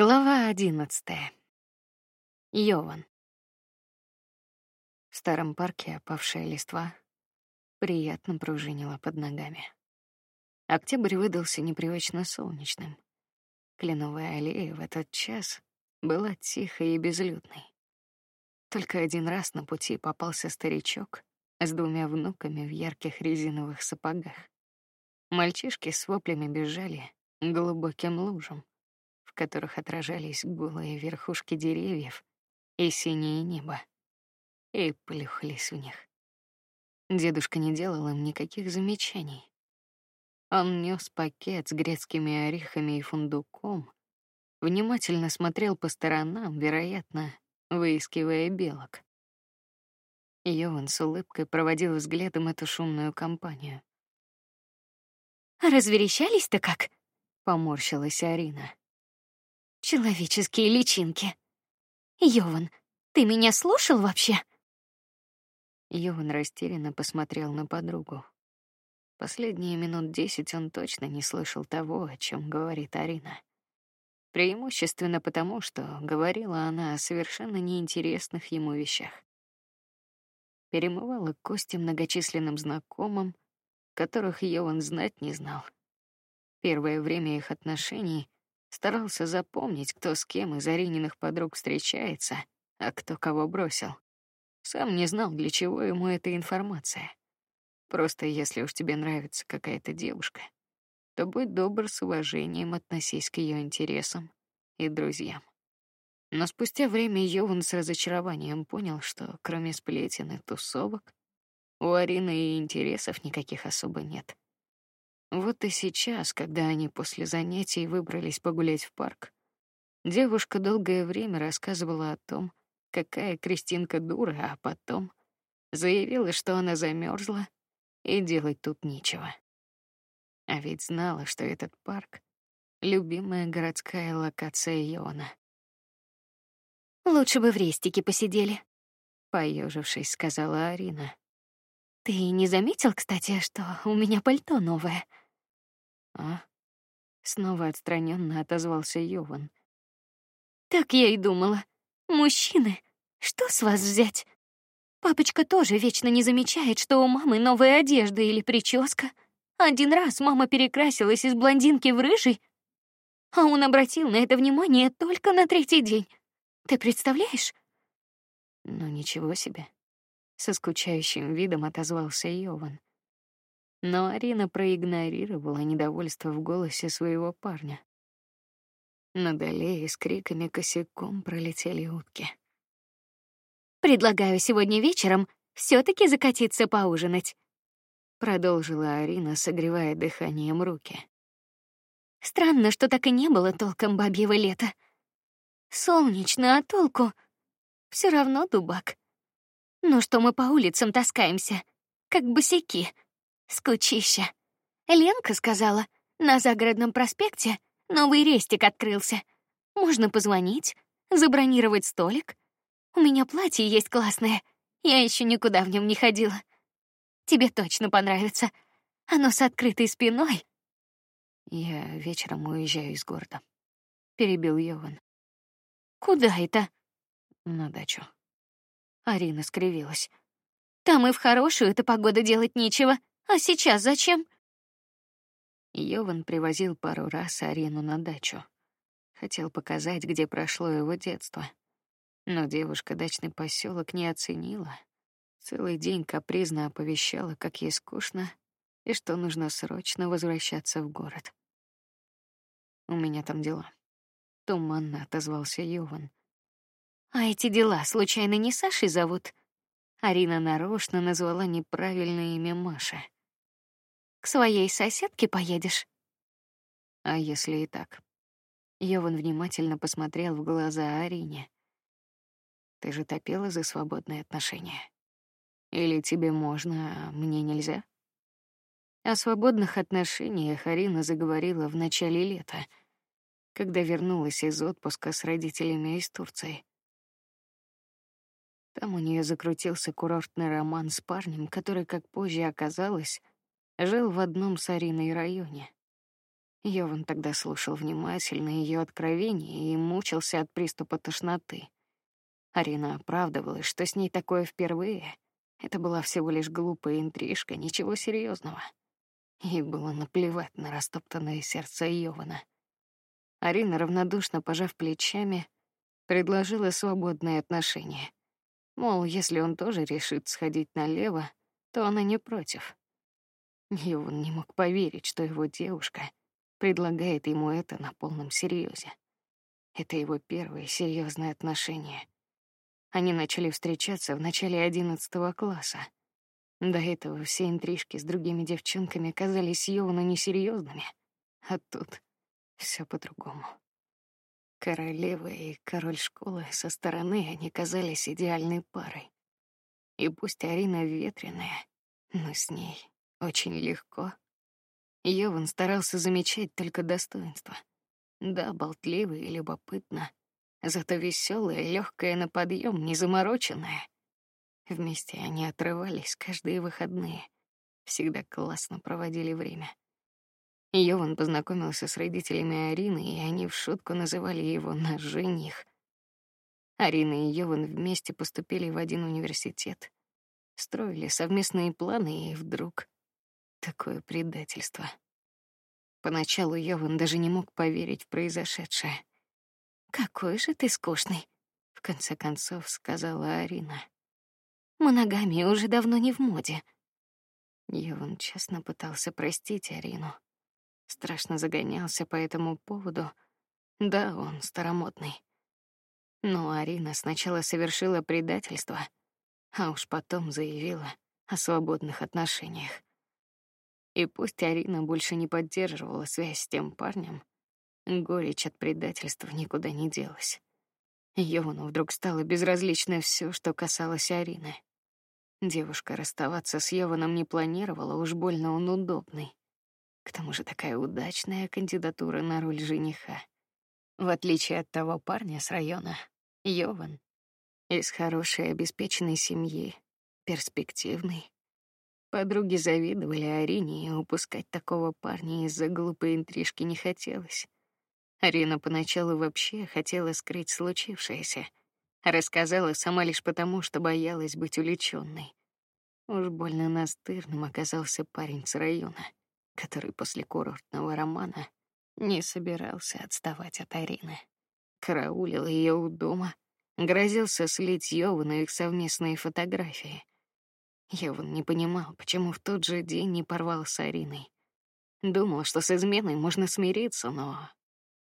Глава одиннадцатая. Йован. В старом парке опавшая листва приятно пружинила под ногами. Октябрь выдался непривычно солнечным. Кленовая аллея в этот час была тихой и безлюдной. Только один раз на пути попался старичок с двумя внуками в ярких резиновых сапогах. Мальчишки с воплями бежали глубоким лужам которых отражались голые верхушки деревьев и синее небо, и плюхались в них. Дедушка не делал им никаких замечаний. Он нес пакет с грецкими орехами и фундуком, внимательно смотрел по сторонам, вероятно, выискивая белок. Йован с улыбкой проводил взглядом эту шумную компанию. Разверещались-то как? Поморщилась Арина. Человеческие личинки. Йован, ты меня слушал вообще? Йован растерянно посмотрел на подругу. Последние минут десять он точно не слышал того, о чем говорит Арина. Преимущественно потому, что говорила она о совершенно неинтересных ему вещах. Перемывала кости многочисленным знакомым, которых Йован знать не знал. Первое время их отношений Старался запомнить, кто с кем из Арининых подруг встречается, а кто кого бросил. Сам не знал, для чего ему эта информация. Просто если уж тебе нравится какая-то девушка, то будь добр с уважением относись к ее интересам и друзьям. Но спустя время Йован с разочарованием понял, что кроме сплетен и тусовок у Арины и интересов никаких особо нет. Вот и сейчас, когда они после занятий выбрались погулять в парк, девушка долгое время рассказывала о том, какая Кристинка дура, а потом заявила, что она замерзла и делать тут нечего. А ведь знала, что этот парк любимая городская локация Йона. Лучше бы в рестике посидели, поежившись, сказала Арина. Ты не заметил, кстати, что у меня пальто новое? А? Снова отстраненно отозвался Йован. Так я и думала. Мужчины, что с вас взять? Папочка тоже вечно не замечает, что у мамы новая одежда или прическа. Один раз мама перекрасилась из блондинки в рыжий, а он обратил на это внимание только на третий день. Ты представляешь? Ну ничего себе. Со скучающим видом отозвался Йован но Арина проигнорировала недовольство в голосе своего парня. Над аллеей с криками косяком пролетели утки. Предлагаю сегодня вечером все-таки закатиться поужинать, продолжила Арина, согревая дыханием руки. Странно, что так и не было толком бабьего лета. Солнечно, а толку? Все равно дубак. Ну что мы по улицам таскаемся, как босяки? Скучища. Ленка сказала, на загородном проспекте новый рестик открылся. Можно позвонить, забронировать столик. У меня платье есть классное. Я еще никуда в нем не ходила. Тебе точно понравится. Оно с открытой спиной. Я вечером уезжаю из города. Перебил Йован. Куда это? На дачу. Арина скривилась. Там и в хорошую это погода делать нечего. А сейчас зачем? Йован привозил пару раз Арину на дачу. Хотел показать, где прошло его детство. Но девушка дачный поселок не оценила. Целый день капризно оповещала, как ей скучно и что нужно срочно возвращаться в город. У меня там дела. Туманно отозвался Йован. А эти дела случайно не Сашей зовут? Арина нарочно назвала неправильное имя Маши. Своей соседке поедешь? А если и так? Йован внимательно посмотрел в глаза Арине. Ты же топила за свободные отношения. Или тебе можно, а мне нельзя? О свободных отношениях Арина заговорила в начале лета, когда вернулась из отпуска с родителями из Турции. Там у нее закрутился курортный роман с парнем, который, как позже оказалось, жил в одном с Ариной районе. Йован тогда слушал внимательно ее откровения и мучился от приступа тошноты. Арина оправдывалась, что с ней такое впервые. Это была всего лишь глупая интрижка, ничего серьезного. Ей было наплевать на растоптанное сердце Йована. Арина равнодушно пожав плечами, предложила свободные отношения. Мол, если он тоже решит сходить налево, то она не против. Йован не мог поверить, что его девушка предлагает ему это на полном серьезе. Это его первые серьезные отношения. Они начали встречаться в начале одиннадцатого класса. До этого все интрижки с другими девчонками казались Йовану несерьезными, а тут все по-другому. Королева и король школы со стороны они казались идеальной парой. И пусть Арина ветреная, но с ней очень легко. Йован старался замечать только достоинства. Да, болтливый и любопытно, зато веселая, легкая на подъем, незамороченная. Вместе они отрывались каждые выходные, всегда классно проводили время. Йован познакомился с родителями Арины, и они в шутку называли его наш жених. Арина и Йован вместе поступили в один университет, строили совместные планы, и вдруг такое предательство. Поначалу Йован даже не мог поверить в произошедшее. Какой же ты скучный, в конце концов сказала Арина. Моногамия уже давно не в моде. Йован честно пытался простить Арину страшно загонялся по этому поводу. Да, он старомодный. Но Арина сначала совершила предательство, а уж потом заявила о свободных отношениях. И пусть Арина больше не поддерживала связь с тем парнем, горечь от предательства никуда не делась. Йовану вдруг стало безразлично все, что касалось Арины. Девушка расставаться с Йованом не планировала, уж больно он удобный. К тому же такая удачная кандидатура на роль жениха. В отличие от того парня с района, Йован из хорошей обеспеченной семьи, перспективный. Подруги завидовали Арине, и упускать такого парня из-за глупой интрижки не хотелось. Арина поначалу вообще хотела скрыть случившееся, рассказала сама лишь потому, что боялась быть уличенной. Уж больно настырным оказался парень с района который после курортного романа не собирался отставать от Арины. Караулил ее у дома, грозился слить Йову их совместные фотографии. Йован не понимал, почему в тот же день не порвал с Ариной. Думал, что с изменой можно смириться, но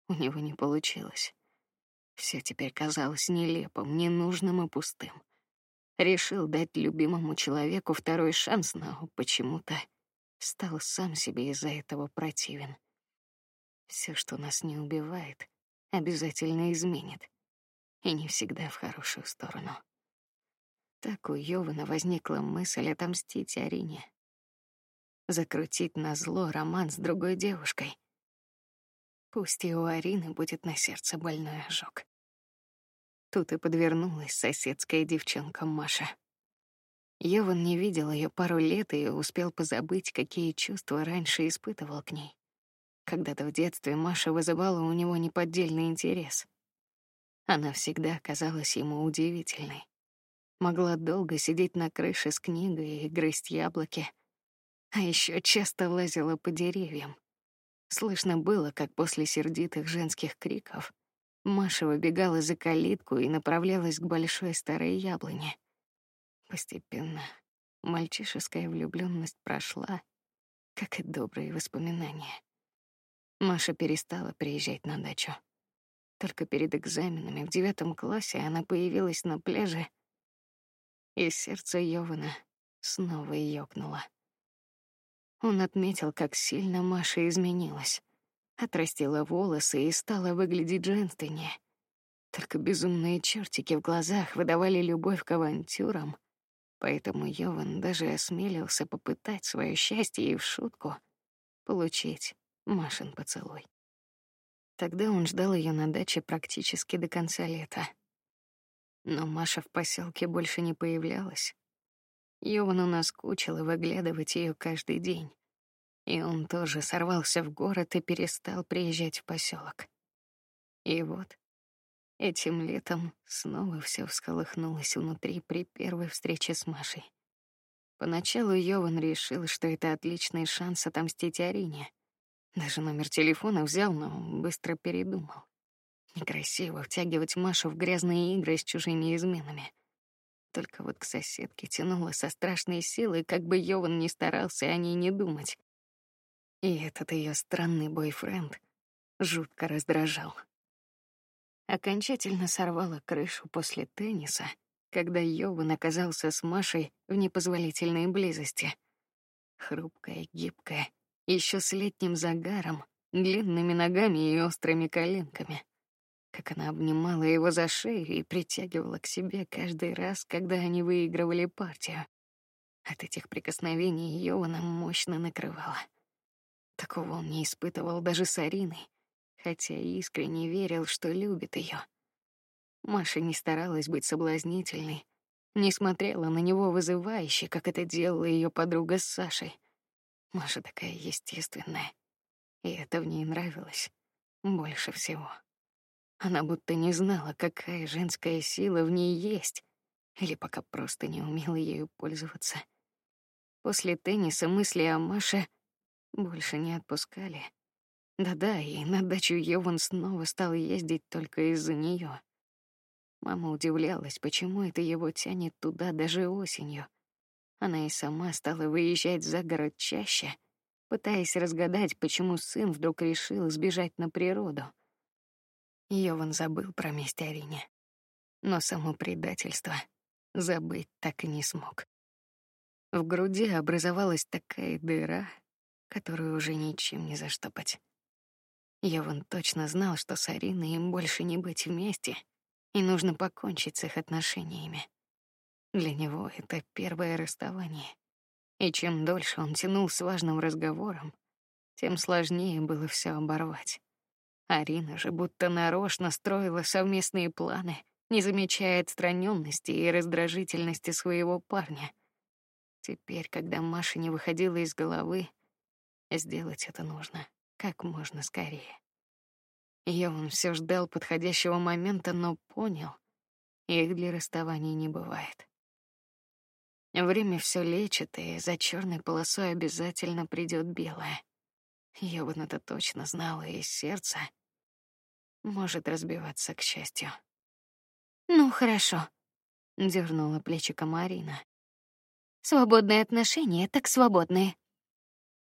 у него не получилось. Все теперь казалось нелепым, ненужным и пустым. Решил дать любимому человеку второй шанс, но почему-то стал сам себе из-за этого противен. Все, что нас не убивает, обязательно изменит, и не всегда в хорошую сторону. Так у Йована возникла мысль отомстить Арине, закрутить на зло роман с другой девушкой. Пусть и у Арины будет на сердце больной ожог. Тут и подвернулась соседская девчонка Маша. Йован не видел ее пару лет и успел позабыть, какие чувства раньше испытывал к ней. Когда-то в детстве Маша вызывала у него неподдельный интерес. Она всегда казалась ему удивительной. Могла долго сидеть на крыше с книгой и грызть яблоки, а еще часто лазила по деревьям. Слышно было, как после сердитых женских криков Маша выбегала за калитку и направлялась к большой старой яблоне. Постепенно мальчишеская влюбленность прошла, как и добрые воспоминания. Маша перестала приезжать на дачу. Только перед экзаменами в девятом классе она появилась на пляже, и сердце Йована снова ёкнуло. Он отметил, как сильно Маша изменилась, отрастила волосы и стала выглядеть женственнее. Только безумные чертики в глазах выдавали любовь к авантюрам, Поэтому Йован даже осмелился попытать свое счастье и в шутку получить Машин поцелуй. Тогда он ждал ее на даче практически до конца лета. Но Маша в поселке больше не появлялась. Йовану наскучило выглядывать ее каждый день. И он тоже сорвался в город и перестал приезжать в поселок. И вот этим летом снова все всколыхнулось внутри при первой встрече с Машей. Поначалу Йован решил, что это отличный шанс отомстить Арине. Даже номер телефона взял, но быстро передумал. Некрасиво втягивать Машу в грязные игры с чужими изменами. Только вот к соседке тянуло со страшной силой, как бы Йован ни старался о ней не думать. И этот ее странный бойфренд жутко раздражал. Окончательно сорвала крышу после тенниса, когда Йован оказался с Машей в непозволительной близости. Хрупкая, гибкая, еще с летним загаром, длинными ногами и острыми коленками. Как она обнимала его за шею и притягивала к себе каждый раз, когда они выигрывали партию. От этих прикосновений Йована мощно накрывала. Такого он не испытывал даже с Ариной, хотя искренне верил, что любит ее. Маша не старалась быть соблазнительной, не смотрела на него вызывающе, как это делала ее подруга с Сашей. Маша такая естественная, и это в ней нравилось больше всего. Она будто не знала, какая женская сила в ней есть, или пока просто не умела ею пользоваться. После тенниса мысли о Маше больше не отпускали. Да-да, и на дачу Йован снова стал ездить только из-за нее. Мама удивлялась, почему это его тянет туда даже осенью. Она и сама стала выезжать за город чаще, пытаясь разгадать, почему сын вдруг решил сбежать на природу. Йован забыл про месть Арине, но само предательство забыть так и не смог. В груди образовалась такая дыра, которую уже ничем не заштопать. Йован точно знал, что с Ариной им больше не быть вместе, и нужно покончить с их отношениями. Для него это первое расставание. И чем дольше он тянул с важным разговором, тем сложнее было все оборвать. Арина же будто нарочно строила совместные планы, не замечая отстраненности и раздражительности своего парня. Теперь, когда Маша не выходила из головы, сделать это нужно как можно скорее. Я он все ждал подходящего момента, но понял, их для расставания не бывает. Время все лечит, и за черной полосой обязательно придет белое. Я бы это точно знала, и сердце может разбиваться к счастью. Ну хорошо, дернула плечиком Марина. Свободные отношения, так свободные.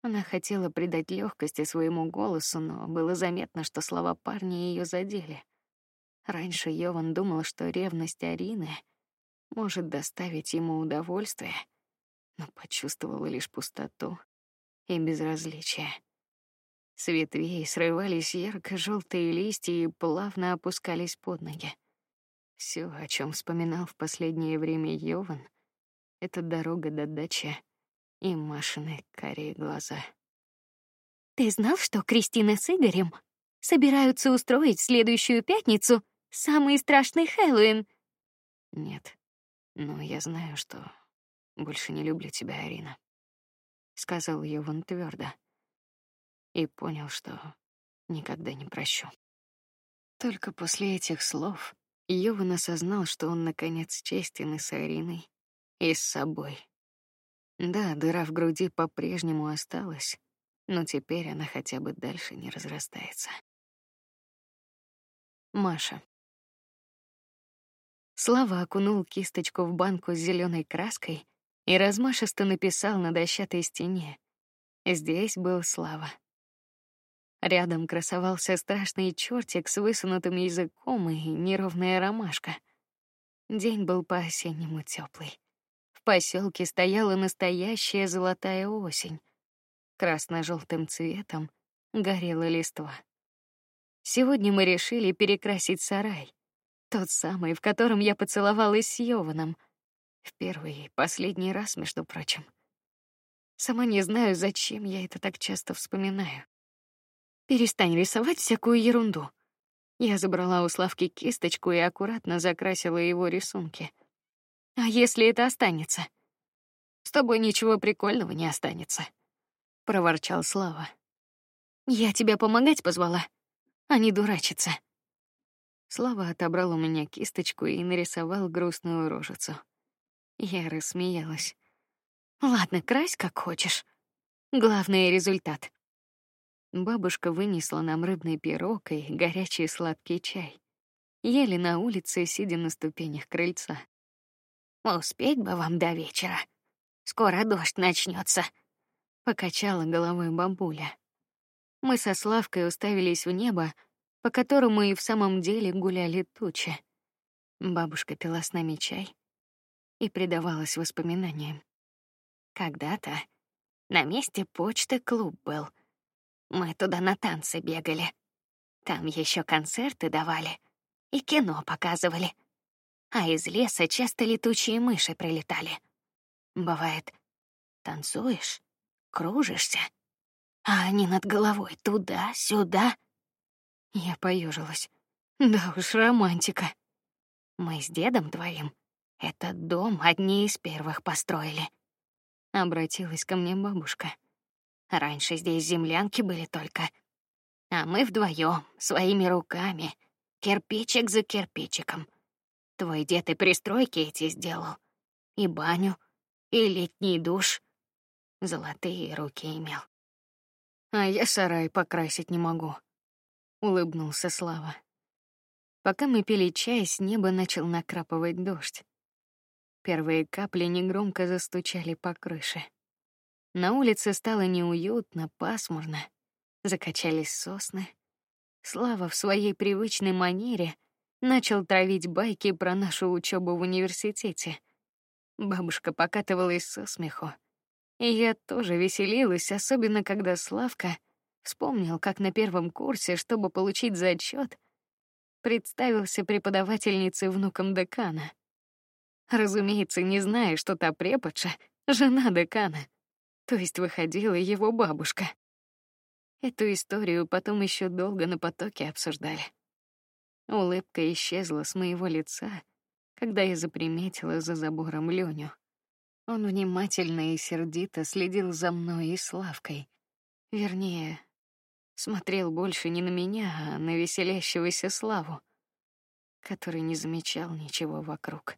Она хотела придать легкости своему голосу, но было заметно, что слова парня ее задели. Раньше Йован думал, что ревность Арины может доставить ему удовольствие, но почувствовал лишь пустоту и безразличие. С ветвей срывались ярко-желтые листья и плавно опускались под ноги. Все, о чем вспоминал в последнее время Йован, это дорога до дачи и Машины карие глаза. Ты знал, что Кристина с Игорем собираются устроить в следующую пятницу самый страшный Хэллоуин? Нет, но я знаю, что больше не люблю тебя, Арина, сказал Йован твердо, и понял, что никогда не прощу. Только после этих слов Йован осознал, что он наконец честен и с Ариной, и с собой. Да, дыра в груди по-прежнему осталась, но теперь она хотя бы дальше не разрастается. Маша. Слава окунул кисточку в банку с зеленой краской и размашисто написал на дощатой стене: "Здесь был Слава". Рядом красовался страшный чертик с высунутым языком и неровная ромашка. День был по-осеннему теплый. В поселке стояла настоящая золотая осень. Красно-желтым цветом горела листва. Сегодня мы решили перекрасить сарай, тот самый, в котором я поцеловалась с Йованом. В первый и последний раз, между прочим. Сама не знаю, зачем я это так часто вспоминаю. Перестань рисовать всякую ерунду. Я забрала у Славки кисточку и аккуратно закрасила его рисунки. А если это останется? С тобой ничего прикольного не останется. проворчал Слава. Я тебя помогать позвала, а не дурачиться. Слава отобрал у меня кисточку и нарисовал грустную рожицу. Я рассмеялась. Ладно, крась как хочешь. Главное результат. Бабушка вынесла нам рыбный пирог и горячий сладкий чай. Ели на улице, сидя на ступенях крыльца. Успеть бы вам до вечера. Скоро дождь начнется. Покачала головой бабуля. Мы со Славкой уставились в небо, по которому и в самом деле гуляли тучи. Бабушка пила с нами чай и предавалась воспоминаниям. Когда-то на месте почты клуб был. Мы туда на танцы бегали. Там еще концерты давали и кино показывали. А из леса часто летучие мыши прилетали. Бывает, танцуешь, кружишься, а они над головой туда-сюда. Я поежилась. Да уж, романтика. Мы с дедом твоим этот дом одни из первых построили. Обратилась ко мне бабушка. Раньше здесь землянки были только, а мы вдвоем своими руками, кирпичик за кирпичиком. Твой дед и пристройки эти сделал, и баню, и летний душ. Золотые руки имел. А я сарай покрасить не могу. Улыбнулся Слава. Пока мы пили чай, с неба начал накрапывать дождь. Первые капли негромко застучали по крыше. На улице стало неуютно, пасмурно. Закачались сосны. Слава в своей привычной манере начал травить байки про нашу учебу в университете. Бабушка покатывалась со смеху. И я тоже веселилась, особенно когда Славка вспомнил, как на первом курсе, чтобы получить зачет, представился преподавательницей внуком декана. Разумеется, не зная, что та преподша жена декана то есть выходила его бабушка. Эту историю потом еще долго на потоке обсуждали. Улыбка исчезла с моего лица, когда я заприметила за забором Леню. Он внимательно и сердито следил за мной и Славкой. Вернее, смотрел больше не на меня, а на веселящегося Славу, который не замечал ничего вокруг.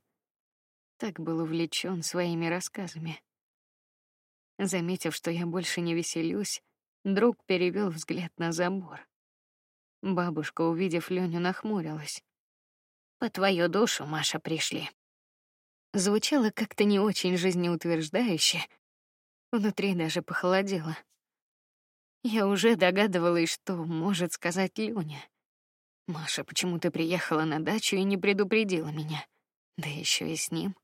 Так был увлечен своими рассказами. Заметив, что я больше не веселюсь, друг перевел взгляд на забор. Бабушка, увидев Леню, нахмурилась. По твою душу, Маша, пришли. Звучало как-то не очень жизнеутверждающе. Внутри даже похолодело. Я уже догадывалась, что может сказать Люня. Маша, почему ты приехала на дачу и не предупредила меня? Да еще и с ним.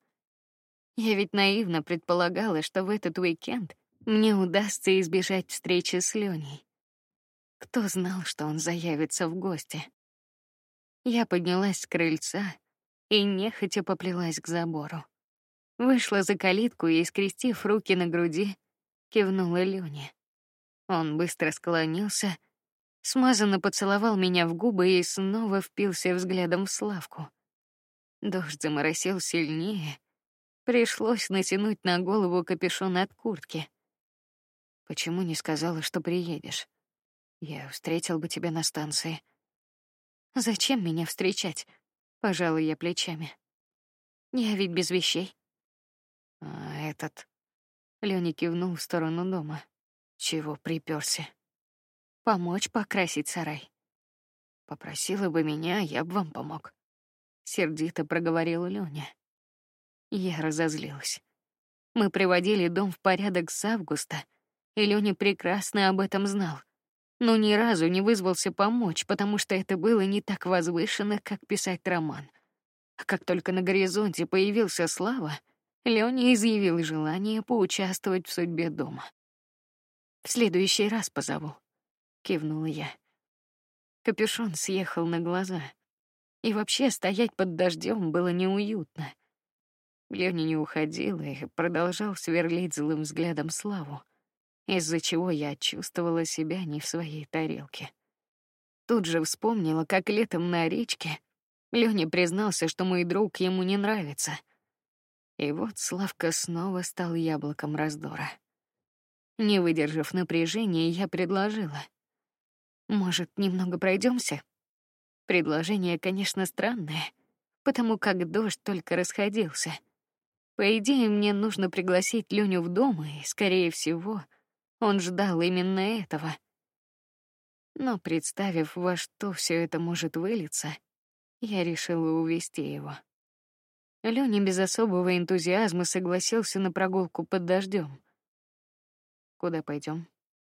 Я ведь наивно предполагала, что в этот уикенд мне удастся избежать встречи с Леней. Кто знал, что он заявится в гости? Я поднялась с крыльца и нехотя поплелась к забору. Вышла за калитку и, скрестив руки на груди, кивнула Лене. Он быстро склонился, смазанно поцеловал меня в губы и снова впился взглядом в Славку. Дождь заморосил сильнее, Пришлось натянуть на голову капюшон от куртки. Почему не сказала, что приедешь? Я встретил бы тебя на станции. Зачем меня встречать? Пожалуй, я плечами. Я ведь без вещей. А этот Лёня кивнул в сторону дома. Чего приперся? Помочь покрасить сарай. Попросила бы меня, я бы вам помог. Сердито проговорил Лёня. Я разозлилась. Мы приводили дом в порядок с августа, и Лёня прекрасно об этом знал, но ни разу не вызвался помочь, потому что это было не так возвышенно, как писать роман. А как только на горизонте появился Слава, Лёня изъявил желание поучаствовать в судьбе дома. В следующий раз позову, кивнула я. Капюшон съехал на глаза, и вообще стоять под дождем было неуютно. Леня не уходил и продолжал сверлить злым взглядом Славу, из-за чего я чувствовала себя не в своей тарелке. Тут же вспомнила, как летом на речке Леня признался, что мой друг ему не нравится. И вот Славка снова стал яблоком раздора. Не выдержав напряжения, я предложила: "Может, немного пройдемся? Предложение, конечно, странное, потому как дождь только расходился. По идее, мне нужно пригласить Люню в дом, и, скорее всего, он ждал именно этого. Но представив, во что все это может вылиться, я решила увести его. Лёня без особого энтузиазма согласился на прогулку под дождем. Куда пойдем?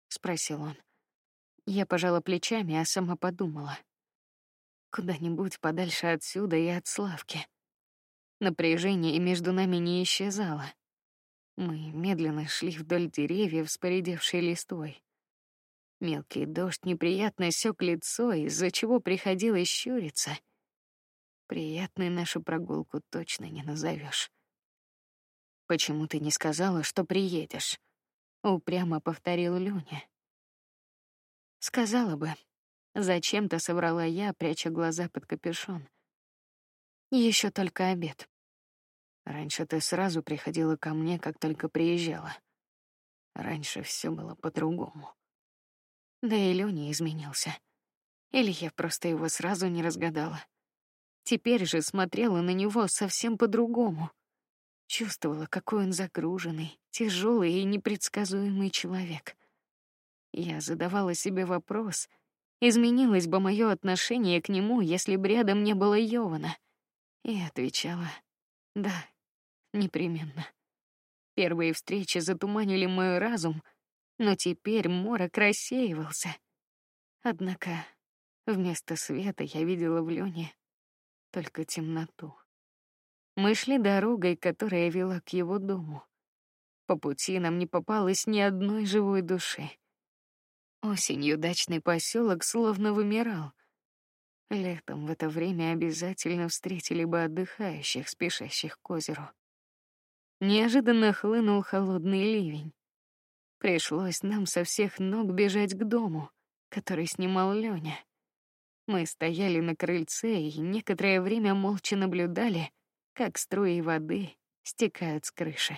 спросил он. Я пожала плечами, а сама подумала: куда-нибудь подальше отсюда и от Славки. Напряжение между нами не исчезало. Мы медленно шли вдоль деревьев с поредевшей листвой. Мелкий дождь неприятно сёк лицо, из-за чего приходилось щуриться. Приятной нашу прогулку точно не назовешь. Почему ты не сказала, что приедешь? Упрямо повторил Люня. Сказала бы. Зачем-то соврала я, пряча глаза под капюшон. Еще только обед. Раньше ты сразу приходила ко мне, как только приезжала. Раньше все было по-другому. Да и Лёня изменился. Или я просто его сразу не разгадала. Теперь же смотрела на него совсем по-другому. Чувствовала, какой он загруженный, тяжелый и непредсказуемый человек. Я задавала себе вопрос: изменилось бы мое отношение к нему, если бы рядом не было Йована? И отвечала: да, непременно. Первые встречи затуманили мой разум, но теперь морок рассеивался. Однако вместо света я видела в Лёне только темноту. Мы шли дорогой, которая вела к его дому. По пути нам не попалось ни одной живой души. Осенью дачный поселок словно вымирал. Летом в это время обязательно встретили бы отдыхающих, спешащих к озеру. Неожиданно хлынул холодный ливень. Пришлось нам со всех ног бежать к дому, который снимал Лёня. Мы стояли на крыльце и некоторое время молча наблюдали, как струи воды стекают с крыши.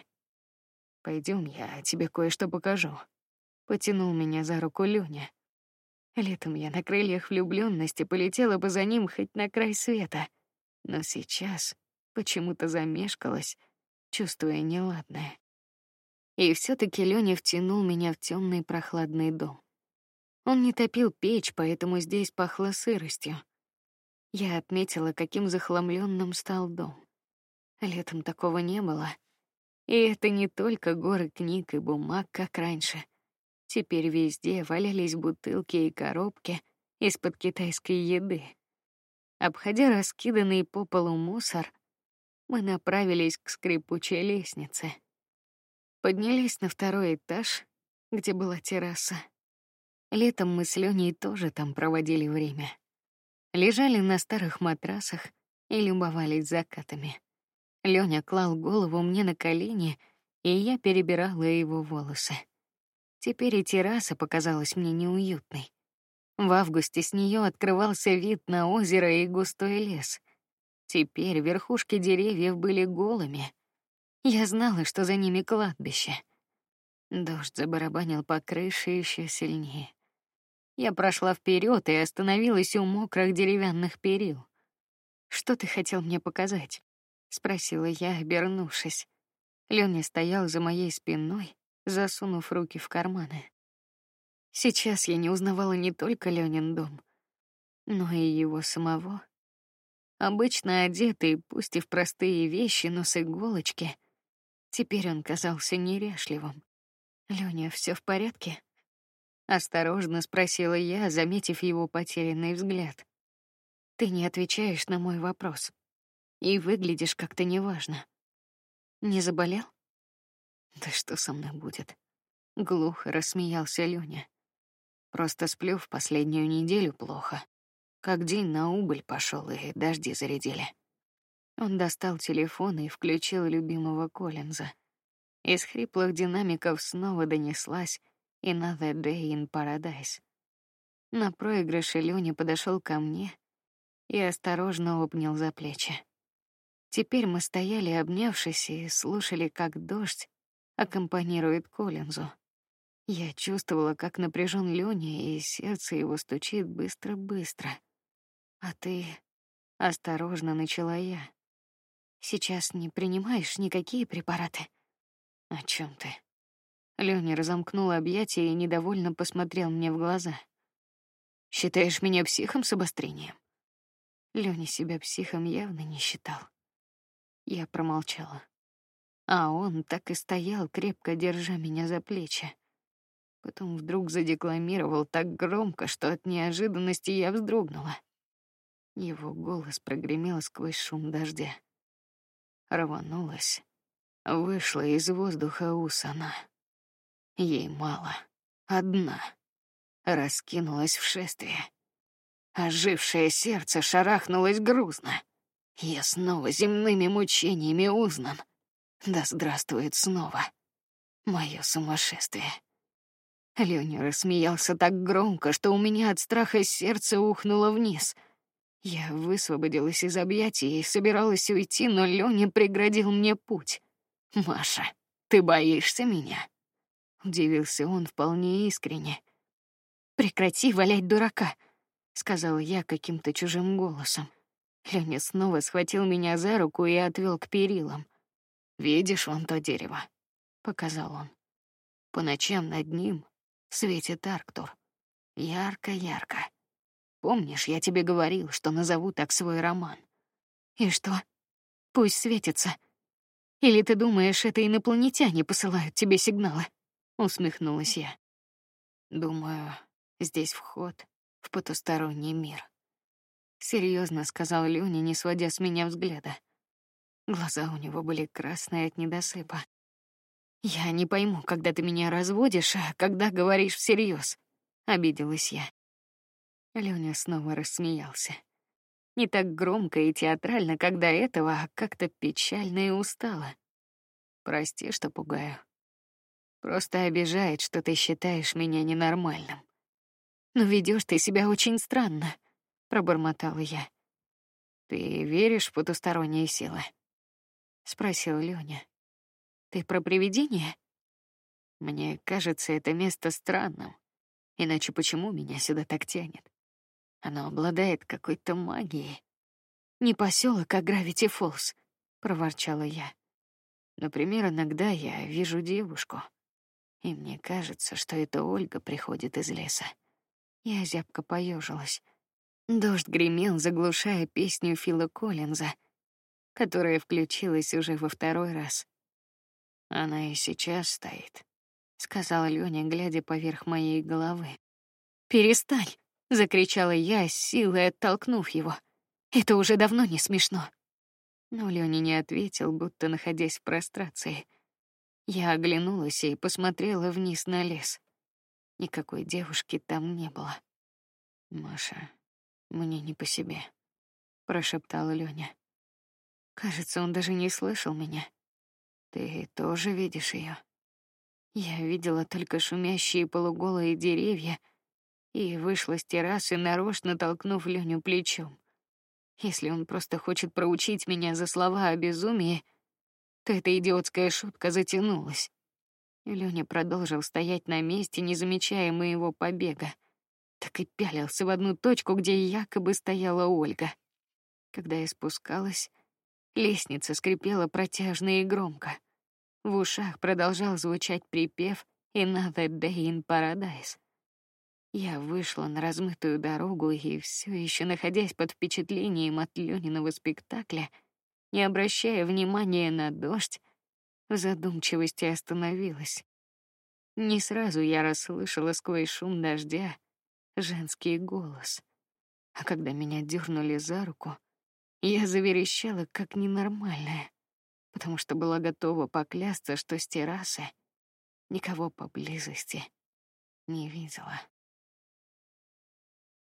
Пойдем, я тебе кое-что покажу. Потянул меня за руку Лёня. Летом я на крыльях влюблённости полетела бы за ним хоть на край света, но сейчас почему-то замешкалась, чувствуя неладное. И все-таки Лёня втянул меня в темный прохладный дом. Он не топил печь, поэтому здесь пахло сыростью. Я отметила, каким захламленным стал дом. Летом такого не было. И это не только горы книг и бумаг, как раньше. Теперь везде валялись бутылки и коробки из-под китайской еды. Обходя раскиданный по полу мусор, мы направились к скрипучей лестнице. Поднялись на второй этаж, где была терраса. Летом мы с Леней тоже там проводили время. Лежали на старых матрасах и любовались закатами. Лёня клал голову мне на колени, и я перебирала его волосы. Теперь и терраса показалась мне неуютной. В августе с нее открывался вид на озеро и густой лес. Теперь верхушки деревьев были голыми, я знала, что за ними кладбище. Дождь забарабанил по крыше еще сильнее. Я прошла вперед и остановилась у мокрых деревянных перил. Что ты хотел мне показать? спросила я, обернувшись. Лёня стоял за моей спиной, засунув руки в карманы. Сейчас я не узнавала не только Лёнин дом, но и его самого. Обычно одетый, пусть и в простые вещи, но с иголочки — Теперь он казался неряшливым. Лёня, все в порядке? Осторожно спросила я, заметив его потерянный взгляд. Ты не отвечаешь на мой вопрос и выглядишь как-то неважно. Не заболел? Да что со мной будет? Глухо рассмеялся Лёня. Просто сплю в последнюю неделю плохо. Как день на убыль пошел и дожди зарядили. Он достал телефон и включил любимого Коллинза. Из хриплых динамиков снова донеслась "Another Day in Paradise". На проигрыше Лёня подошел ко мне и осторожно обнял за плечи. Теперь мы стояли, обнявшись, и слушали, как дождь аккомпанирует Коллинзу. Я чувствовала, как напряжен Лёня, и сердце его стучит быстро-быстро. А ты осторожно начала я. Сейчас не принимаешь никакие препараты. О чем ты? Лёня разомкнул объятия и недовольно посмотрел мне в глаза. Считаешь меня психом с обострением? Лёня себя психом явно не считал. Я промолчала, а он так и стоял, крепко держа меня за плечи. Потом вдруг задекламировал так громко, что от неожиданности я вздрогнула. Его голос прогремел сквозь шум дождя. Рванулась, вышла из воздуха усана. Ей мало, одна, раскинулась в шествие. Ожившее сердце шарахнулось грузно. Я снова земными мучениями узнан. Да здравствует снова мое сумасшествие. Лёня рассмеялся так громко, что у меня от страха сердце ухнуло вниз. Я высвободилась из объятий и собиралась уйти, но Лёня преградил мне путь. Маша, ты боишься меня? Удивился он вполне искренне. Прекрати валять дурака, сказала я каким-то чужим голосом. Лёня снова схватил меня за руку и отвел к перилам. Видишь вон то дерево, показал он. По ночам над ним светит Арктур. Ярко-ярко. Помнишь, я тебе говорил, что назову так свой роман? И что? Пусть светится. Или ты думаешь, это инопланетяне посылают тебе сигналы? Усмехнулась я. Думаю, здесь вход в потусторонний мир. Серьезно сказал Лёня, не сводя с меня взгляда. Глаза у него были красные от недосыпа. Я не пойму, когда ты меня разводишь, а когда говоришь всерьез. Обиделась я. Лёня снова рассмеялся. Не так громко и театрально, как до этого, а как-то печально и устало. Прости, что пугаю. Просто обижает, что ты считаешь меня ненормальным. Но ведешь ты себя очень странно, пробормотала я. Ты веришь в потусторонние силы? Спросил Лёня. Ты про привидение? Мне кажется, это место странным. Иначе почему меня сюда так тянет? Оно обладает какой-то магией. Не поселок, а Гравити Фолс, проворчала я. Например, иногда я вижу девушку, и мне кажется, что это Ольга приходит из леса. Я зябко поежилась. Дождь гремел, заглушая песню Фила Коллинза, которая включилась уже во второй раз. Она и сейчас стоит, сказала Лёня, глядя поверх моей головы. Перестань, закричала я, силой оттолкнув его. Это уже давно не смешно. Но Лёня не ответил, будто находясь в прострации. Я оглянулась и посмотрела вниз на лес. Никакой девушки там не было. Маша, мне не по себе, прошептала Лёня. Кажется, он даже не слышал меня. Ты тоже видишь ее? Я видела только шумящие полуголые деревья и вышла с террасы, нарочно толкнув Леню плечом. Если он просто хочет проучить меня за слова о безумии, то эта идиотская шутка затянулась. Леня продолжил стоять на месте, не замечая моего побега. Так и пялился в одну точку, где якобы стояла Ольга. Когда я спускалась, Лестница скрипела протяжно и громко. В ушах продолжал звучать припев "Another Day in Paradise". Я вышла на размытую дорогу и все еще находясь под впечатлением от Лёниного спектакля, не обращая внимания на дождь, в задумчивости остановилась. Не сразу я расслышала сквозь шум дождя женский голос, а когда меня дернули за руку, я заверещала как ненормальная, потому что была готова поклясться, что с террасы никого поблизости не видела.